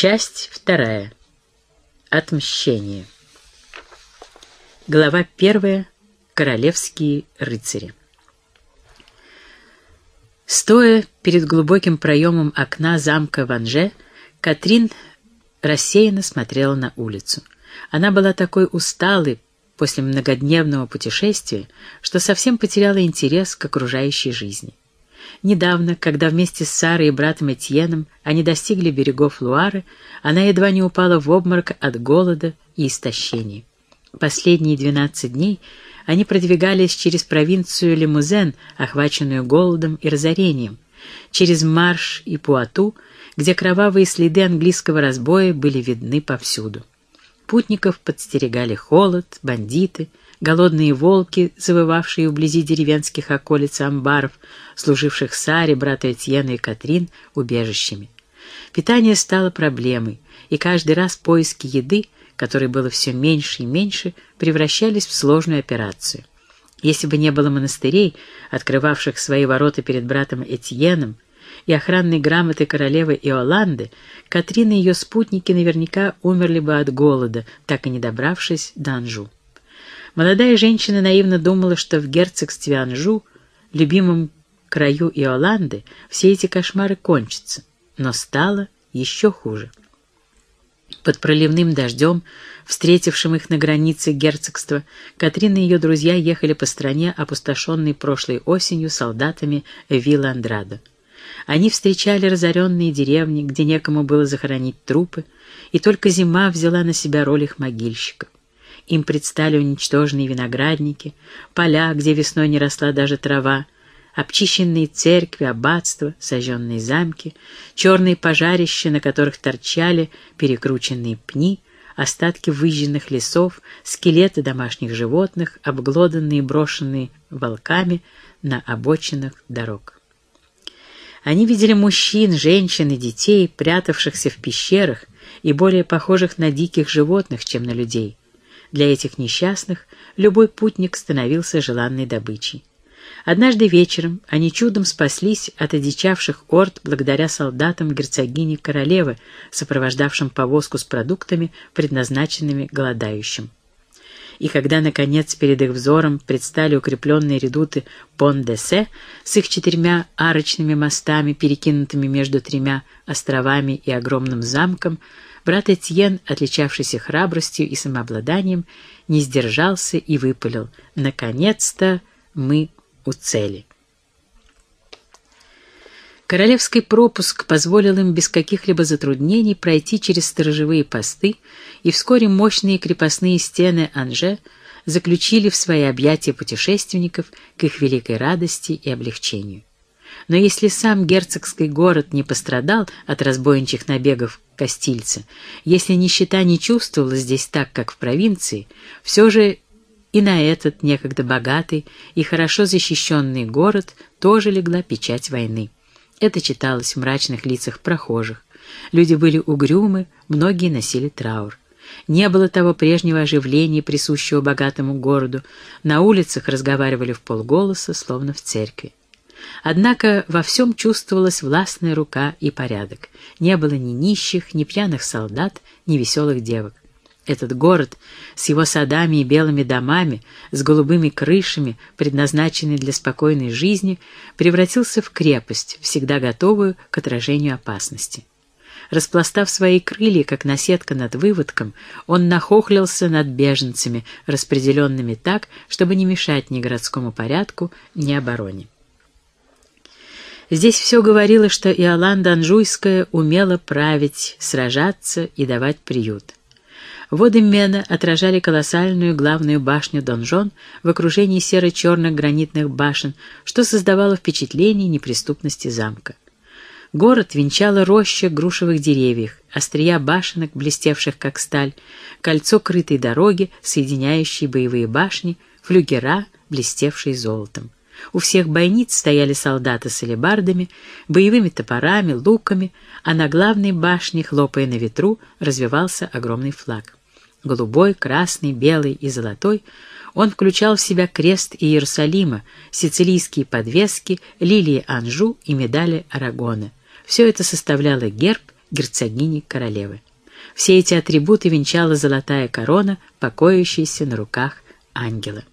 Часть вторая. Отмщение. Глава первая. Королевские рыцари. Стоя перед глубоким проемом окна замка Ванже, Катрин рассеянно смотрела на улицу. Она была такой усталой после многодневного путешествия, что совсем потеряла интерес к окружающей жизни. Недавно, когда вместе с Сарой и братом Этьеном они достигли берегов Луары, она едва не упала в обморок от голода и истощения. Последние двенадцать дней они продвигались через провинцию Лимузен, охваченную голодом и разорением, через Марш и Пуату, где кровавые следы английского разбоя были видны повсюду. Путников подстерегали холод, бандиты, голодные волки, завывавшие вблизи деревенских околиц амбаров, служивших Саре, брату Этьену и Катрин, убежищами. Питание стало проблемой, и каждый раз поиски еды, которой было все меньше и меньше, превращались в сложную операцию. Если бы не было монастырей, открывавших свои ворота перед братом Этьеном, и охранной грамоты королевы Иоланды, Катрина и ее спутники наверняка умерли бы от голода, так и не добравшись до Анжу. Молодая женщина наивно думала, что в герцогстве Анжу, любимом краю Иоланды, все эти кошмары кончатся, но стало еще хуже. Под проливным дождем, встретившим их на границе герцогства, Катрина и ее друзья ехали по стране, опустошенной прошлой осенью солдатами Вилла Андрадо. Они встречали разоренные деревни, где некому было захоронить трупы, и только зима взяла на себя роль их могильщиков. Им предстали уничтоженные виноградники, поля, где весной не росла даже трава, обчищенные церкви, аббатства, сожженные замки, черные пожарища, на которых торчали перекрученные пни, остатки выжженных лесов, скелеты домашних животных, обглоданные и брошенные волками на обочинах дорог. Они видели мужчин, женщин и детей, прятавшихся в пещерах и более похожих на диких животных, чем на людей. Для этих несчастных любой путник становился желанной добычей. Однажды вечером они чудом спаслись от одичавших орд благодаря солдатам герцогини королевы, сопровождавшим повозку с продуктами, предназначенными голодающим и когда, наконец, перед их взором предстали укрепленные редуты Пон-де-Се с их четырьмя арочными мостами, перекинутыми между тремя островами и огромным замком, брат Этьен, отличавшийся храбростью и самообладанием, не сдержался и выпалил «Наконец-то мы у цели». Королевский пропуск позволил им без каких-либо затруднений пройти через сторожевые посты, и вскоре мощные крепостные стены Анже заключили в свои объятия путешественников к их великой радости и облегчению. Но если сам герцогский город не пострадал от разбойничьих набегов Кастильца, если нищета не чувствовалась здесь так, как в провинции, все же и на этот некогда богатый и хорошо защищенный город тоже легла печать войны. Это читалось в мрачных лицах прохожих. Люди были угрюмы, многие носили траур. Не было того прежнего оживления, присущего богатому городу. На улицах разговаривали в полголоса, словно в церкви. Однако во всем чувствовалась властная рука и порядок. Не было ни нищих, ни пьяных солдат, ни веселых девок. Этот город с его садами и белыми домами, с голубыми крышами, предназначенный для спокойной жизни, превратился в крепость, всегда готовую к отражению опасности. Распластав свои крылья, как наседка над выводком, он нахохлился над беженцами, распределенными так, чтобы не мешать ни городскому порядку, ни обороне. Здесь все говорило, что Иоланда Анжуйская умела править, сражаться и давать приют. Воды Мена отражали колоссальную главную башню Донжон в окружении серо-черных гранитных башен, что создавало впечатление неприступности замка. Город венчала роща грушевых деревьев, острия башенок, блестевших как сталь, кольцо крытой дороги, соединяющей боевые башни, флюгера, блестевшие золотом. У всех бойниц стояли солдаты с алебардами, боевыми топорами, луками, а на главной башне, хлопая на ветру, развивался огромный флаг голубой, красный, белый и золотой, он включал в себя крест Иерусалима, сицилийские подвески, лилии Анжу и медали Арагона. Все это составляло герб герцогини-королевы. Все эти атрибуты венчала золотая корона, покоящаяся на руках ангела.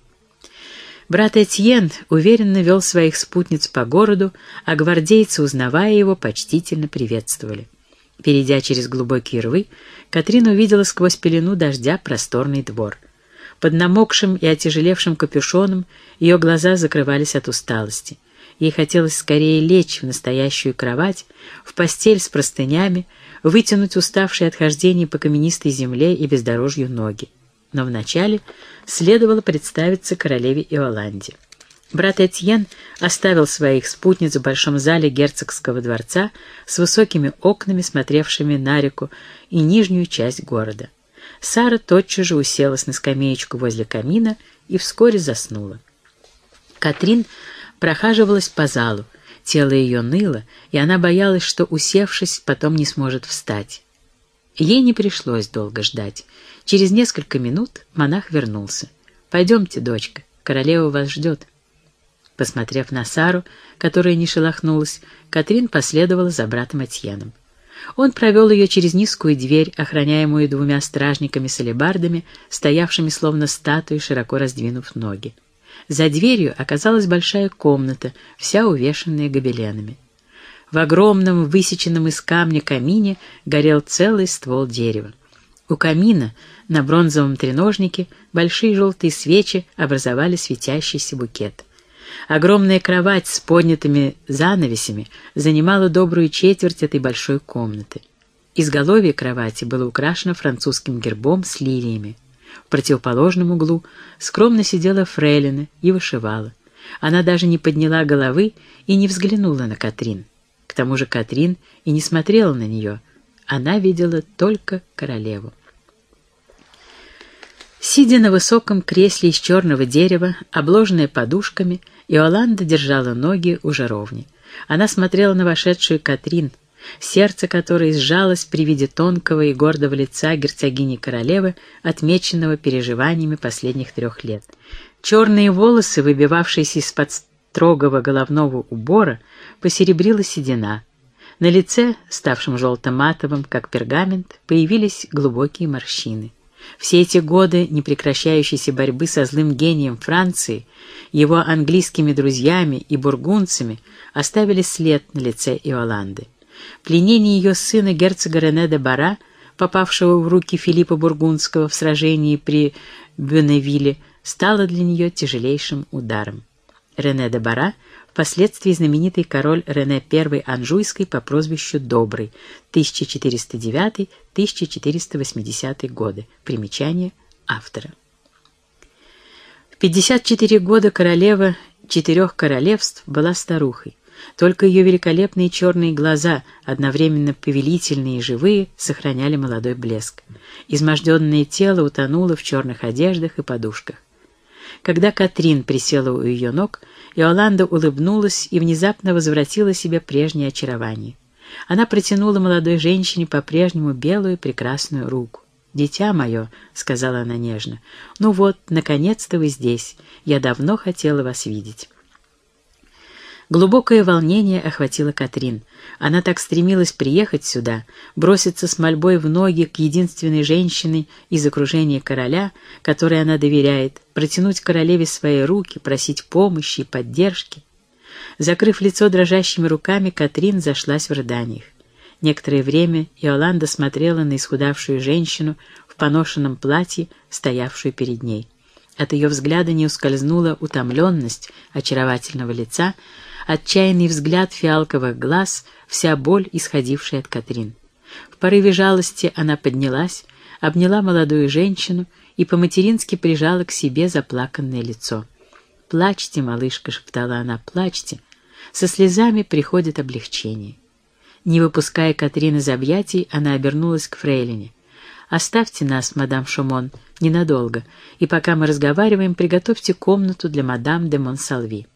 Брат Этьен уверенно вел своих спутниц по городу, а гвардейцы, узнавая его, почтительно приветствовали. Перейдя через глубокие рвы, Катрин увидела сквозь пелену дождя просторный двор. Под намокшим и отяжелевшим капюшоном ее глаза закрывались от усталости. Ей хотелось скорее лечь в настоящую кровать, в постель с простынями, вытянуть уставшие от хождения по каменистой земле и бездорожью ноги. Но вначале следовало представиться королеве Иоланде. Брат Этьен оставил своих спутниц в большом зале герцогского дворца с высокими окнами, смотревшими на реку и нижнюю часть города. Сара тотчас же уселась на скамеечку возле камина и вскоре заснула. Катрин прохаживалась по залу, тело ее ныло, и она боялась, что, усевшись, потом не сможет встать. Ей не пришлось долго ждать. Через несколько минут монах вернулся. «Пойдемте, дочка, королева вас ждет». Посмотрев на Сару, которая не шелохнулась, Катрин последовала за братом Этьеном. Он провел ее через низкую дверь, охраняемую двумя стражниками с стоявшими словно статуи, широко раздвинув ноги. За дверью оказалась большая комната, вся увешанная гобеленами. В огромном, высеченном из камня камине горел целый ствол дерева. У камина на бронзовом треножнике большие желтые свечи образовали светящийся букет. Огромная кровать с поднятыми занавесями занимала добрую четверть этой большой комнаты. Изголовье кровати было украшено французским гербом с лилиями. В противоположном углу скромно сидела фрейлина и вышивала. Она даже не подняла головы и не взглянула на Катрин. К тому же Катрин и не смотрела на нее. Она видела только королеву. Сидя на высоком кресле из черного дерева, обложенная подушками, Иоланда держала ноги у жаровни. Она смотрела на вошедшую Катрин, сердце которой сжалось при виде тонкого и гордого лица герцогини-королевы, отмеченного переживаниями последних трех лет. Черные волосы, выбивавшиеся из-под строгого головного убора, посеребрила седина. На лице, ставшем желто-матовым, как пергамент, появились глубокие морщины. Все эти годы непрекращающейся борьбы со злым гением Франции, его английскими друзьями и бургунцами оставили след на лице Иоланды. Пленение ее сына герцога Рене де Бара, попавшего в руки Филиппа Бургундского в сражении при Бюневилле, стало для нее тяжелейшим ударом. Рене де Бара — впоследствии знаменитый король Рене I Анжуйской по прозвищу Добрый, 1409-1480 годы. Примечание автора. В 54 года королева четырех королевств была старухой. Только ее великолепные черные глаза, одновременно повелительные и живые, сохраняли молодой блеск. Изможденное тело утонуло в черных одеждах и подушках. Когда Катрин присела у ее ног, Иоланда улыбнулась и внезапно возвратила себе прежнее очарование. Она протянула молодой женщине по-прежнему белую прекрасную руку. «Дитя мое», — сказала она нежно, — «ну вот, наконец-то вы здесь. Я давно хотела вас видеть». Глубокое волнение охватило Катрин. Она так стремилась приехать сюда, броситься с мольбой в ноги к единственной женщине из окружения короля, которой она доверяет, протянуть королеве свои руки, просить помощи и поддержки. Закрыв лицо дрожащими руками, Катрин зашлась в рыданиях. Некоторое время Иоланда смотрела на исхудавшую женщину в поношенном платье, стоявшую перед ней. От ее взгляда не ускользнула утомленность очаровательного лица, отчаянный взгляд фиалковых глаз, вся боль, исходившая от Катрин. В порыве жалости она поднялась, обняла молодую женщину и по-матерински прижала к себе заплаканное лицо. «Плачьте, малышка», — шептала она, — «плачьте». Со слезами приходит облегчение. Не выпуская Катрин из объятий, она обернулась к фрейлине. «Оставьте нас, мадам Шумон, ненадолго, и пока мы разговариваем, приготовьте комнату для мадам де Монсалви».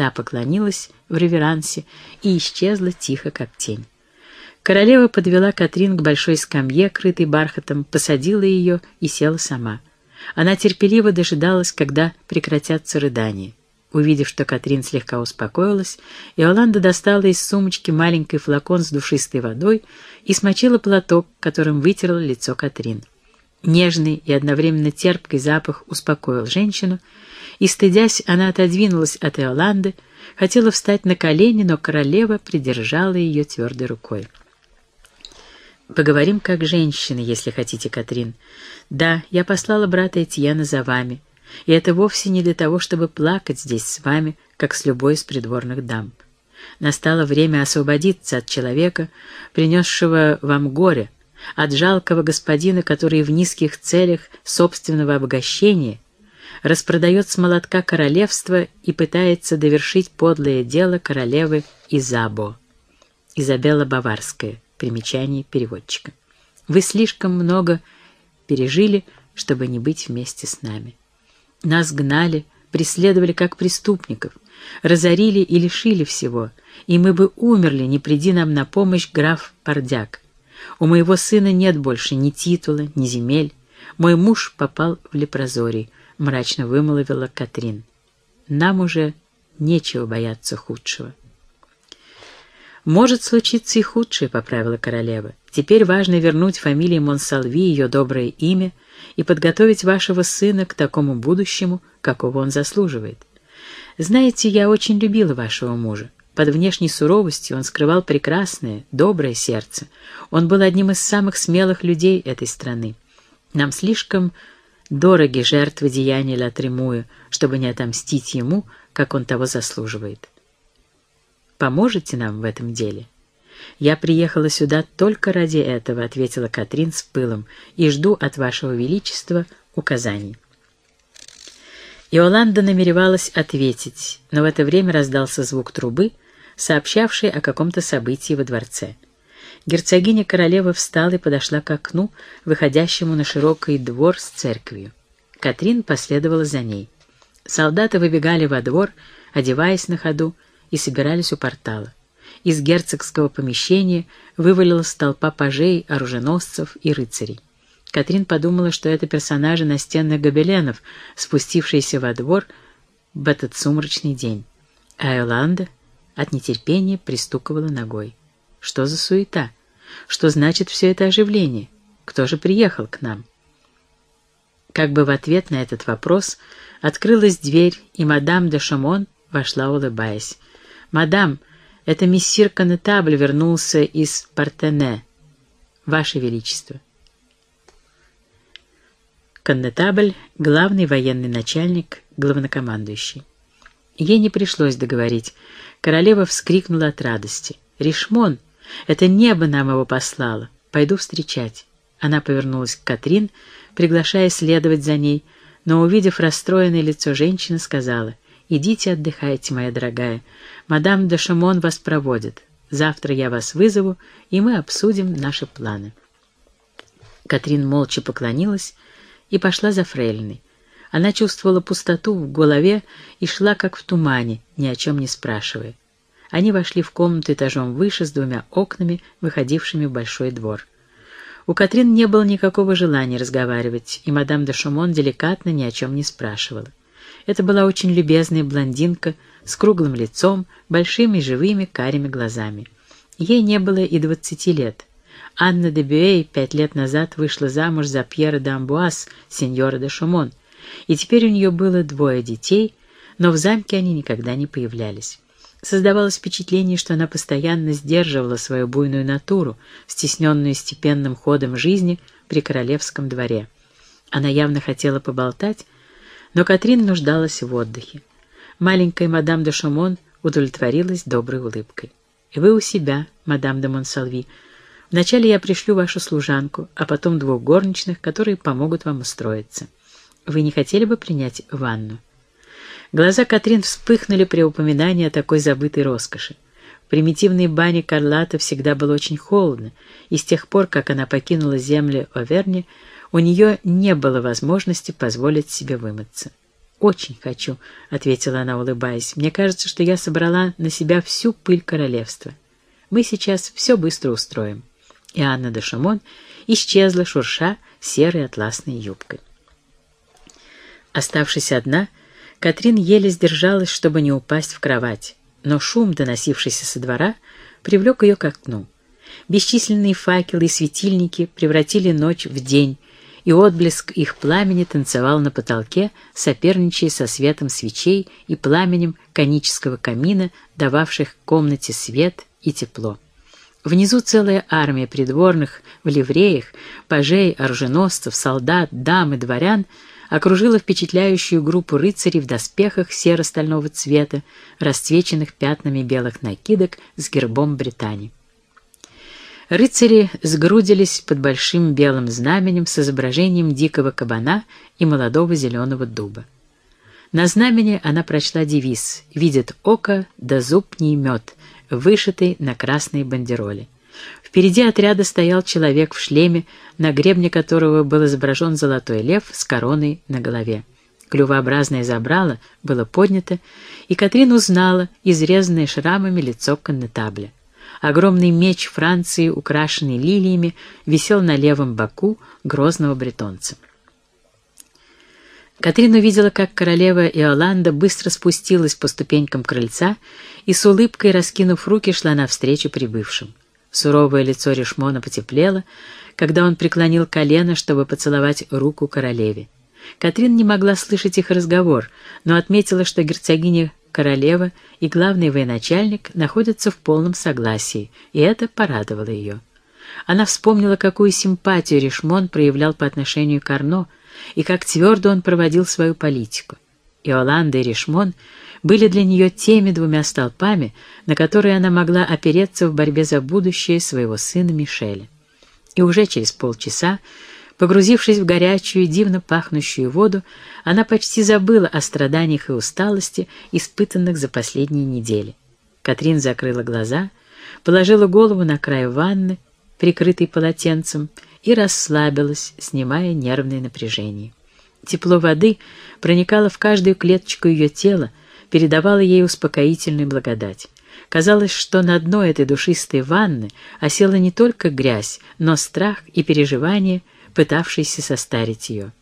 Та поклонилась в реверансе и исчезла тихо, как тень. Королева подвела Катрин к большой скамье, крытой бархатом, посадила ее и села сама. Она терпеливо дожидалась, когда прекратятся рыдания. Увидев, что Катрин слегка успокоилась, Иоланда достала из сумочки маленький флакон с душистой водой и смочила платок, которым вытерла лицо Катрин. Нежный и одновременно терпкий запах успокоил женщину, и, стыдясь, она отодвинулась от Иоланды, хотела встать на колени, но королева придержала ее твердой рукой. «Поговорим как женщины, если хотите, Катрин. Да, я послала брата Этьена за вами, и это вовсе не для того, чтобы плакать здесь с вами, как с любой из придворных дам. Настало время освободиться от человека, принесшего вам горе, от жалкого господина, который в низких целях собственного обогащения распродает с молотка королевство и пытается довершить подлое дело королевы Изабо. Изабелла Баварская. Примечание переводчика. Вы слишком много пережили, чтобы не быть вместе с нами. Нас гнали, преследовали как преступников, разорили и лишили всего, и мы бы умерли, не приди нам на помощь граф Пардяк. У моего сына нет больше ни титула, ни земель. Мой муж попал в лепрозорий, мрачно вымолвила Катрин. Нам уже нечего бояться худшего. «Может случиться и худшее», — поправила королева. «Теперь важно вернуть фамилии Монсалви ее доброе имя и подготовить вашего сына к такому будущему, какого он заслуживает. Знаете, я очень любила вашего мужа. Под внешней суровостью он скрывал прекрасное, доброе сердце. Он был одним из самых смелых людей этой страны. Нам слишком дороги жертвы деяния Ла чтобы не отомстить ему, как он того заслуживает. Поможете нам в этом деле?» «Я приехала сюда только ради этого», — ответила Катрин с пылом, «и жду от вашего величества указаний». Иоланда намеревалась ответить, но в это время раздался звук трубы, сообщавший о каком-то событии во дворце. Герцогиня королевы встала и подошла к окну, выходящему на широкий двор с церковью. Катрин последовала за ней. Солдаты выбегали во двор, одеваясь на ходу, и собирались у портала. Из герцогского помещения вывалилась толпа пажей, оруженосцев и рыцарей. Катрин подумала, что это персонажи настенных гобеленов, спустившиеся во двор в этот сумрачный день. А Иоланда от нетерпения пристуковала ногой. Что за суета? Что значит все это оживление? Кто же приехал к нам? Как бы в ответ на этот вопрос открылась дверь, и мадам де Шамон вошла, улыбаясь. «Мадам, это мессир Конетабль вернулся из Партене. Ваше Величество». Коннетабль — главный военный начальник, главнокомандующий. Ей не пришлось договорить. Королева вскрикнула от радости. «Ришмон! Это небо нам его послало! Пойду встречать!» Она повернулась к Катрин, приглашая следовать за ней, но, увидев расстроенное лицо женщины, сказала — Идите отдыхайте, моя дорогая. Мадам де Шамон вас проводит. Завтра я вас вызову, и мы обсудим наши планы». Катрин молча поклонилась и пошла за фрейлиной. Она чувствовала пустоту в голове и шла как в тумане, ни о чем не спрашивая. Они вошли в комнату этажом выше с двумя окнами, выходившими в большой двор. У Катрин не было никакого желания разговаривать, и мадам де Шумон деликатно ни о чем не спрашивала. Это была очень любезная блондинка с круглым лицом, большими живыми карими глазами. Ей не было и двадцати лет. Анна де Бюэй пять лет назад вышла замуж за Пьера де Амбуаз, сеньора де Шумон, и теперь у нее было двое детей, но в замке они никогда не появлялись. Создавалось впечатление, что она постоянно сдерживала свою буйную натуру, стесненную степенным ходом жизни при королевском дворе. Она явно хотела поболтать, но Катрин нуждалась в отдыхе. Маленькая мадам де Шамон удовлетворилась доброй улыбкой. «Вы у себя, мадам де Монсалви. Вначале я пришлю вашу служанку, а потом двух горничных, которые помогут вам устроиться. Вы не хотели бы принять ванну?» Глаза Катрин вспыхнули при упоминании о такой забытой роскоши. В примитивной бане Карлата всегда было очень холодно, и с тех пор, как она покинула земли Оверни, у нее не было возможности позволить себе вымыться. «Очень хочу», — ответила она, улыбаясь. «Мне кажется, что я собрала на себя всю пыль королевства. Мы сейчас все быстро устроим». И Анна де Шамон исчезла, шурша серой атласной юбкой. Оставшись одна, Катрин еле сдержалась, чтобы не упасть в кровать, но шум, доносившийся со двора, привлек ее к окну. Бесчисленные факелы и светильники превратили ночь в день, и отблеск их пламени танцевал на потолке, соперничая со светом свечей и пламенем конического камина, дававших комнате свет и тепло. Внизу целая армия придворных в ливреях, пажей, оруженосцев, солдат, дам и дворян окружила впечатляющую группу рыцарей в доспехах серо-стального цвета, расцвеченных пятнами белых накидок с гербом Британии. Рыцари сгрудились под большим белым знаменем с изображением дикого кабана и молодого зеленого дуба. На знамени она прочла девиз «Видит око, да зуб не имет», вышитый на красной бандероле. Впереди отряда стоял человек в шлеме, на гребне которого был изображен золотой лев с короной на голове. Клювообразное забрало было поднято, и Катрин узнала изрезанное шрамами лицо коннетабля. Огромный меч Франции, украшенный лилиями, висел на левом боку грозного бретонца. Катрин увидела, как королева Иоланда быстро спустилась по ступенькам крыльца и с улыбкой, раскинув руки, шла навстречу прибывшим. Суровое лицо Ришмона потеплело, когда он преклонил колено, чтобы поцеловать руку королеве. Катрин не могла слышать их разговор, но отметила, что герцогиня королева и главный военачальник находятся в полном согласии, и это порадовало ее. Она вспомнила, какую симпатию Ришмон проявлял по отношению к Арно, и как твердо он проводил свою политику. Иоланда и Ришмон были для нее теми двумя столпами, на которые она могла опереться в борьбе за будущее своего сына Мишеля. И уже через полчаса, погрузившись в горячую, дивно пахнущую воду, она почти забыла о страданиях и усталости, испытанных за последние недели. Катрин закрыла глаза, положила голову на край ванны, прикрытой полотенцем, и расслабилась, снимая нервное напряжение. Тепло воды проникало в каждую клеточку ее тела, передавало ей успокоительную благодать. Казалось, что на дно этой душистой ванны осела не только грязь, но страх и переживания, пытавшиеся состарить ее.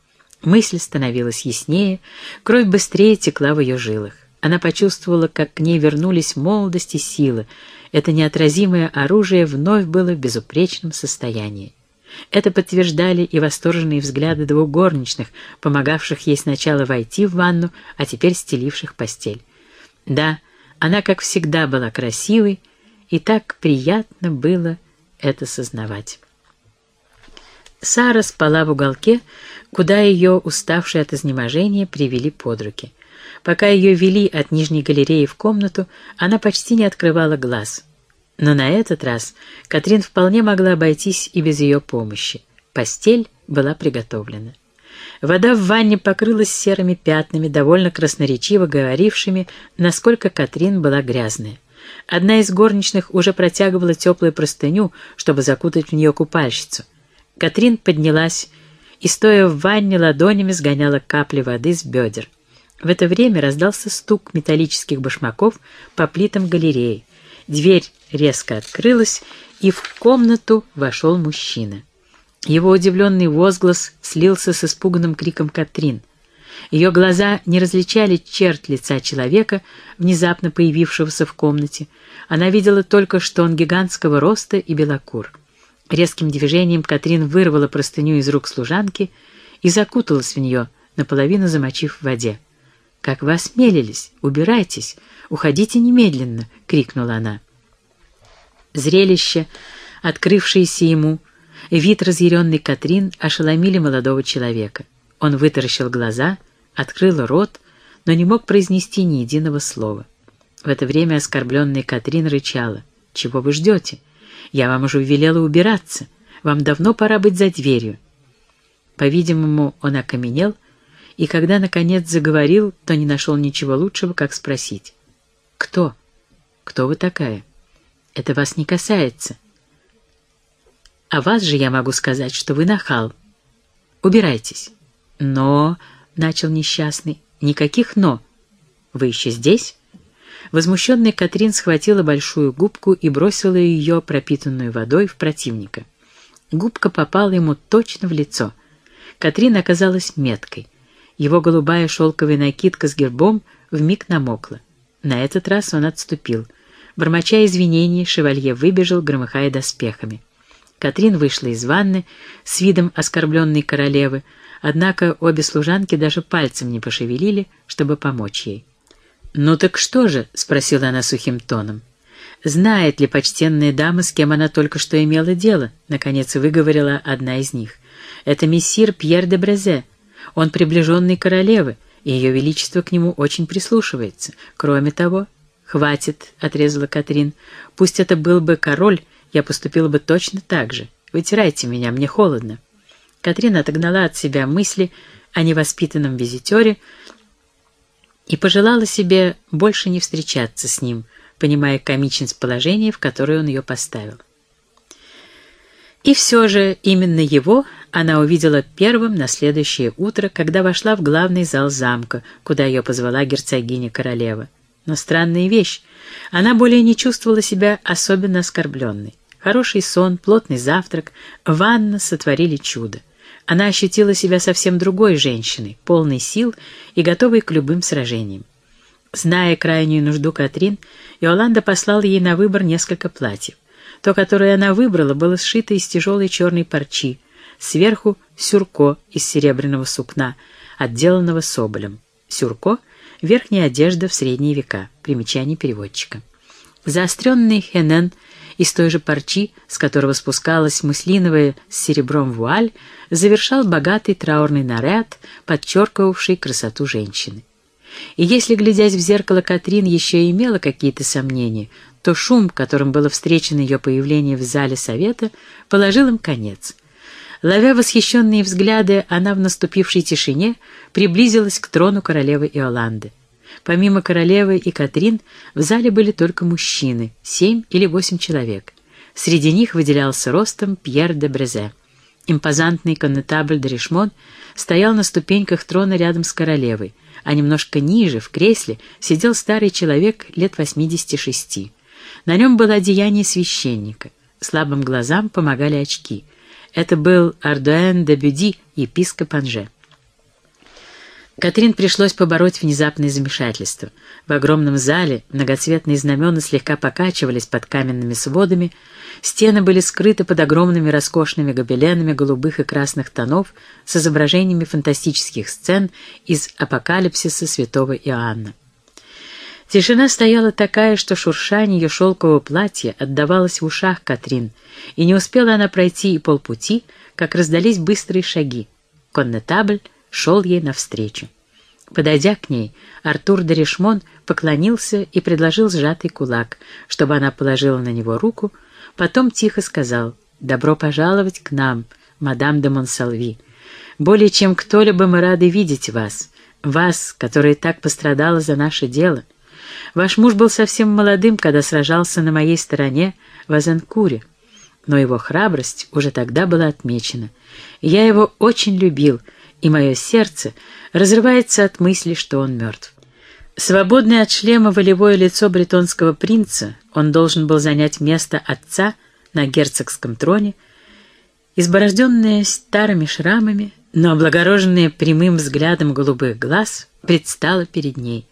Мысль становилась яснее, кровь быстрее текла в ее жилах. Она почувствовала, как к ней вернулись молодость и сила. Это неотразимое оружие вновь было в безупречном состоянии. Это подтверждали и восторженные взгляды двух горничных, помогавших ей сначала войти в ванну, а теперь стеливших постель. Да, она, как всегда, была красивой, и так приятно было это сознавать. Сара спала в уголке, куда ее, уставшие от изнеможения, привели под руки. Пока ее вели от нижней галереи в комнату, она почти не открывала глаз — но на этот раз Катрин вполне могла обойтись и без ее помощи. Постель была приготовлена. Вода в ванне покрылась серыми пятнами, довольно красноречиво говорившими, насколько Катрин была грязная. Одна из горничных уже протягивала теплую простыню, чтобы закутать в нее купальщицу. Катрин поднялась и, стоя в ванне, ладонями сгоняла капли воды с бедер. В это время раздался стук металлических башмаков по плитам галереи. Дверь резко открылась, и в комнату вошел мужчина. Его удивленный возглас слился с испуганным криком Катрин. Ее глаза не различали черт лица человека, внезапно появившегося в комнате. Она видела только, что он гигантского роста и белокур. Резким движением Катрин вырвала простыню из рук служанки и закуталась в нее, наполовину замочив в воде. «Как вы осмелились? Убирайтесь! Уходите немедленно!» — крикнула она. Зрелище, открывшееся ему, вид разъяренной Катрин ошеломили молодого человека. Он вытаращил глаза, открыл рот, но не мог произнести ни единого слова. В это время оскорбленная Катрин рычала. «Чего вы ждете? Я вам уже велела убираться. Вам давно пора быть за дверью». По-видимому, он окаменел, и когда, наконец, заговорил, то не нашел ничего лучшего, как спросить. «Кто? Кто вы такая?» Это вас не касается. А вас же я могу сказать, что вы нахал. Убирайтесь. Но, — начал несчастный, — никаких «но». Вы еще здесь? Возмущенная Катрин схватила большую губку и бросила ее, пропитанную водой, в противника. Губка попала ему точно в лицо. Катрин оказалась меткой. Его голубая шелковая накидка с гербом вмиг намокла. На этот раз он отступил. Бормоча извинений, шевалье выбежал, громыхая доспехами. Катрин вышла из ванны с видом оскорбленной королевы, однако обе служанки даже пальцем не пошевелили, чтобы помочь ей. «Ну так что же?» — спросила она сухим тоном. «Знает ли почтенная дама, с кем она только что имела дело?» — наконец выговорила одна из них. «Это мессир Пьер де Брезе. Он приближенный королевы, и ее величество к нему очень прислушивается. Кроме того...» «Хватит», — отрезала Катрин. «Пусть это был бы король, я поступила бы точно так же. Вытирайте меня, мне холодно». Катрин отогнала от себя мысли о невоспитанном визитере и пожелала себе больше не встречаться с ним — понимая комичность положения, в которое он ее поставил. И все же именно его она увидела первым на следующее утро, когда вошла в главный зал замка, куда ее позвала герцогиня-королева. Но странная вещь, она более не чувствовала себя особенно оскорбленной. Хороший сон, плотный завтрак, ванна сотворили чудо. Она ощутила себя совсем другой женщиной, полной сил и готовой к любым сражениям. Зная крайнюю нужду Катрин, Иоланда послала ей на выбор несколько платьев. То, которое она выбрала, было сшито из тяжелой черной парчи, сверху сюрко из серебряного сукна, отделанного соболем. Сюрко — верхняя одежда в средние века, примечание переводчика. Заостренный хенен из той же парчи, с которого спускалась муслиновая с серебром вуаль, завершал богатый траурный наряд, подчеркивавший красоту женщины. И если, глядясь в зеркало, Катрин еще имела какие-то сомнения, то шум, которым было встречено ее появление в зале совета, положил им конец. Ловя восхищенные взгляды, она в наступившей тишине приблизилась к трону королевы Иоланды. Помимо королевы и Катрин в зале были только мужчины, семь или восемь человек. Среди них выделялся ростом Пьер де Брезе. Импозантный коннетабль де Ришмон стоял на ступеньках трона рядом с королевой — а немножко ниже, в кресле, сидел старый человек лет 86. На нем было одеяние священника. Слабым глазам помогали очки. Это был Ардуэн де Бюди, епископ Анже. Катрин пришлось побороть внезапное замешательство. В огромном зале многоцветные знамена слегка покачивались под каменными сводами, стены были скрыты под огромными роскошными гобеленами голубых и красных тонов с изображениями фантастических сцен из апокалипсиса святого Иоанна. Тишина стояла такая, что шуршание ее шелкового платья отдавалось в ушах Катрин, и не успела она пройти и полпути, как раздались быстрые шаги. Коннетабль шел ей навстречу. Подойдя к ней, Артур де Ришмон поклонился и предложил сжатый кулак, чтобы она положила на него руку, потом тихо сказал «Добро пожаловать к нам, мадам де Монсалви. Более чем кто-либо мы рады видеть вас, вас, которая так пострадала за наше дело. Ваш муж был совсем молодым, когда сражался на моей стороне в Азанкуре, но его храбрость уже тогда была отмечена. Я его очень любил — и мое сердце разрывается от мысли, что он мертв. Свободное от шлема волевое лицо бретонского принца, он должен был занять место отца на герцогском троне, изборожденное старыми шрамами, но облагороженное прямым взглядом голубых глаз, предстало перед ней.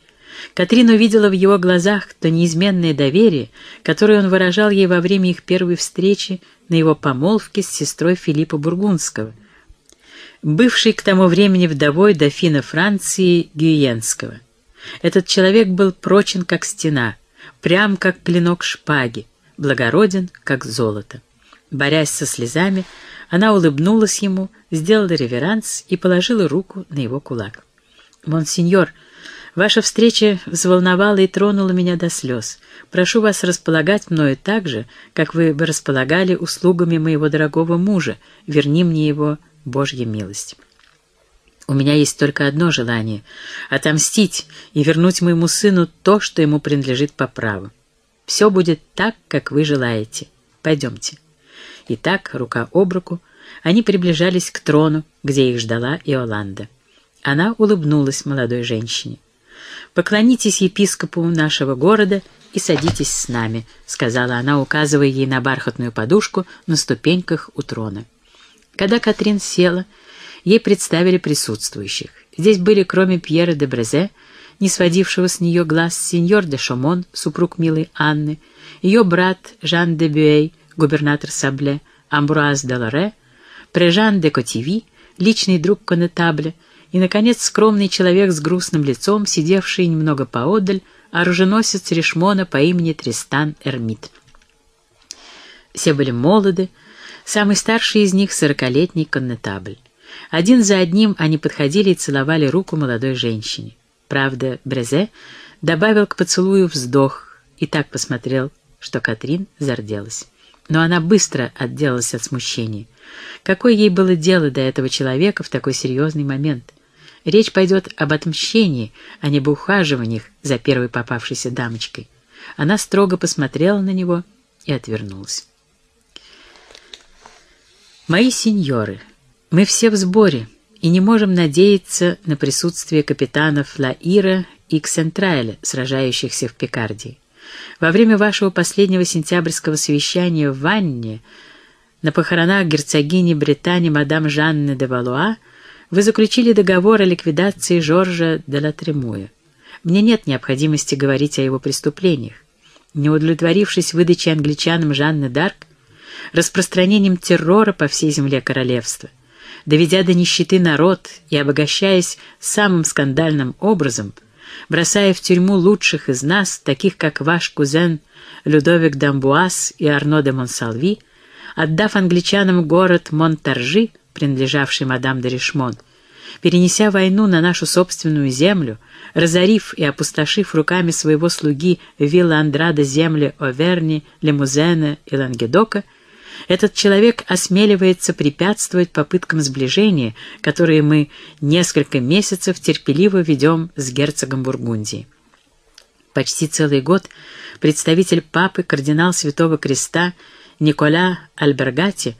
Катрин увидела в его глазах то неизменное доверие, которое он выражал ей во время их первой встречи на его помолвке с сестрой Филиппа Бургундского — бывший к тому времени вдовой дофина Франции Гюйенского. Этот человек был прочен, как стена, прям, как клинок шпаги, благороден, как золото. Борясь со слезами, она улыбнулась ему, сделала реверанс и положила руку на его кулак. «Монсеньор, ваша встреча взволновала и тронула меня до слез. Прошу вас располагать мною так же, как вы бы располагали услугами моего дорогого мужа. Верни мне его Божья милость. У меня есть только одно желание — отомстить и вернуть моему сыну то, что ему принадлежит по праву. Все будет так, как вы желаете. Пойдемте. И так, рука об руку, они приближались к трону, где их ждала Иоланда. Она улыбнулась молодой женщине. «Поклонитесь епископу нашего города и садитесь с нами», — сказала она, указывая ей на бархатную подушку на ступеньках у трона. Когда Катрин села, ей представили присутствующих. Здесь были, кроме Пьера де Брезе, не сводившего с нее глаз, сеньор де Шомон, супруг милой Анны, ее брат Жан де Бюэй, губернатор Сабле, Амбруаз де Лоре, Прежан де Котиви, личный друг конетабля, и, наконец, скромный человек с грустным лицом, сидевший немного поодаль, оруженосец Ришмона по имени Тристан Эрмит. Все были молоды, самый старший из них — сорокалетний коннетабль. Один за одним они подходили и целовали руку молодой женщине. Правда, Брезе добавил к поцелую вздох и так посмотрел, что Катрин зарделась. Но она быстро отделалась от смущения. Какое ей было дело до этого человека в такой серьезный момент? Речь пойдет об отмщении, а не об ухаживаниях за первой попавшейся дамочкой. Она строго посмотрела на него и отвернулась. «Мои сеньоры, мы все в сборе и не можем надеяться на присутствие капитанов Лаира и Ксентрайля, сражающихся в Пикардии. Во время вашего последнего сентябрьского совещания в Ванне на похоронах герцогини Британии мадам Жанны де Валуа вы заключили договор о ликвидации Жоржа де Латремуя. Мне нет необходимости говорить о его преступлениях. Не удовлетворившись выдачей англичанам Жанны Дарк, распространением террора по всей земле королевства, доведя до нищеты народ и обогащаясь самым скандальным образом, бросая в тюрьму лучших из нас, таких как ваш кузен Людовик Дамбуаз и Арно де Монсалви, отдав англичанам город Монтаржи, принадлежавший мадам де Ришмон, перенеся войну на нашу собственную землю, разорив и опустошив руками своего слуги вилла Андрада земли Оверни, Лемузена и Лангедока, этот человек осмеливается препятствовать попыткам сближения, которые мы несколько месяцев терпеливо ведем с герцогом Бургундии. Почти целый год представитель папы, кардинал Святого Креста Николя Альбергати,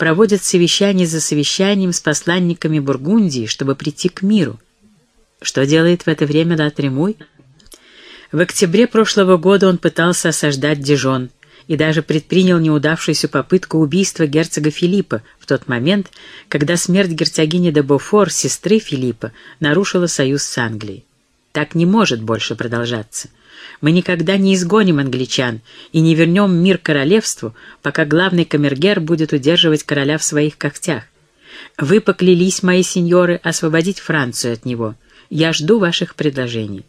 проводит совещание за совещанием с посланниками Бургундии, чтобы прийти к миру. Что делает в это время Латремуй? В октябре прошлого года он пытался осаждать Дижон и даже предпринял неудавшуюся попытку убийства герцога Филиппа в тот момент, когда смерть герцогини де Бофор, сестры Филиппа, нарушила союз с Англией. Так не может больше продолжаться. Мы никогда не изгоним англичан и не вернем мир королевству, пока главный камергер будет удерживать короля в своих когтях. Вы поклялись, мои сеньоры, освободить Францию от него. Я жду ваших предложений.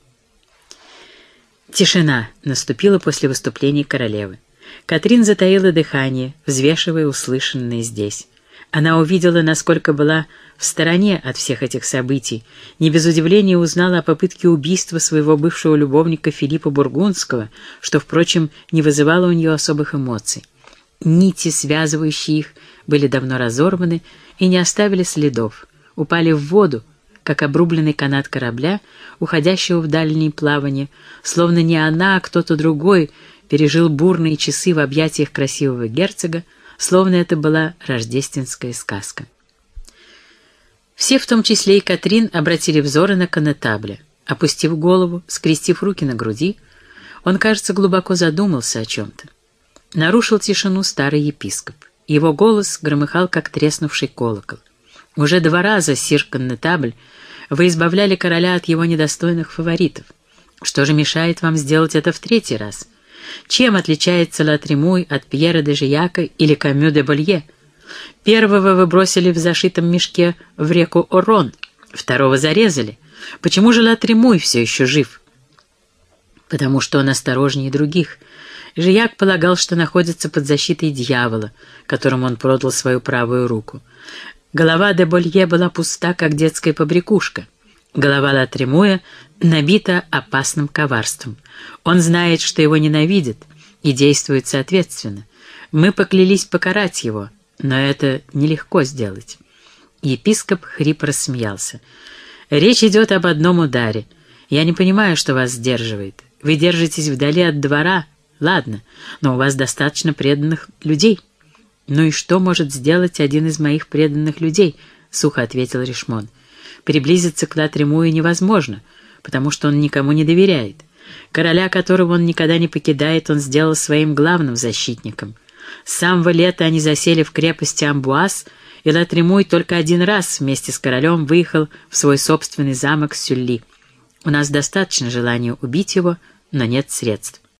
Тишина наступила после выступления королевы. Катрин затаила дыхание, взвешивая услышанное здесь. Она увидела, насколько была в стороне от всех этих событий, не без удивления узнала о попытке убийства своего бывшего любовника Филиппа Бургундского, что, впрочем, не вызывало у нее особых эмоций. Нити, связывающие их, были давно разорваны и не оставили следов, упали в воду, как обрубленный канат корабля, уходящего в дальние плавания, словно не она, а кто-то другой пережил бурные часы в объятиях красивого герцога, словно это была рождественская сказка. Все, в том числе и Катрин, обратили взоры на конетабля. Опустив голову, скрестив руки на груди, он, кажется, глубоко задумался о чем-то. Нарушил тишину старый епископ. Его голос громыхал, как треснувший колокол. Уже два раза, сир коннетабль, вы избавляли короля от его недостойных фаворитов. Что же мешает вам сделать это в третий раз? Чем отличается Латремуй от Пьера де Жияка или Камю де Болье? Первого вы бросили в зашитом мешке в реку Орон, второго зарезали. Почему же Латремуй все еще жив? Потому что он осторожнее других. Жияк полагал, что находится под защитой дьявола, которому он продал свою правую руку. Голова де Болье была пуста, как детская побрякушка. Голова Латремуя набита опасным коварством. Он знает, что его ненавидят, и действует соответственно. Мы поклялись покарать его, но это нелегко сделать. Епископ хрип рассмеялся. «Речь идет об одном ударе. Я не понимаю, что вас сдерживает. Вы держитесь вдали от двора, ладно, но у вас достаточно преданных людей». «Ну и что может сделать один из моих преданных людей?» — сухо ответил Ришмон. «Приблизиться к Латремую невозможно, потому что он никому не доверяет. Короля, которого он никогда не покидает, он сделал своим главным защитником. С самого лета они засели в крепости Амбуаз и Ла Тремуй только один раз вместе с королем выехал в свой собственный замок Сюлли. У нас достаточно желания убить его, но нет средств.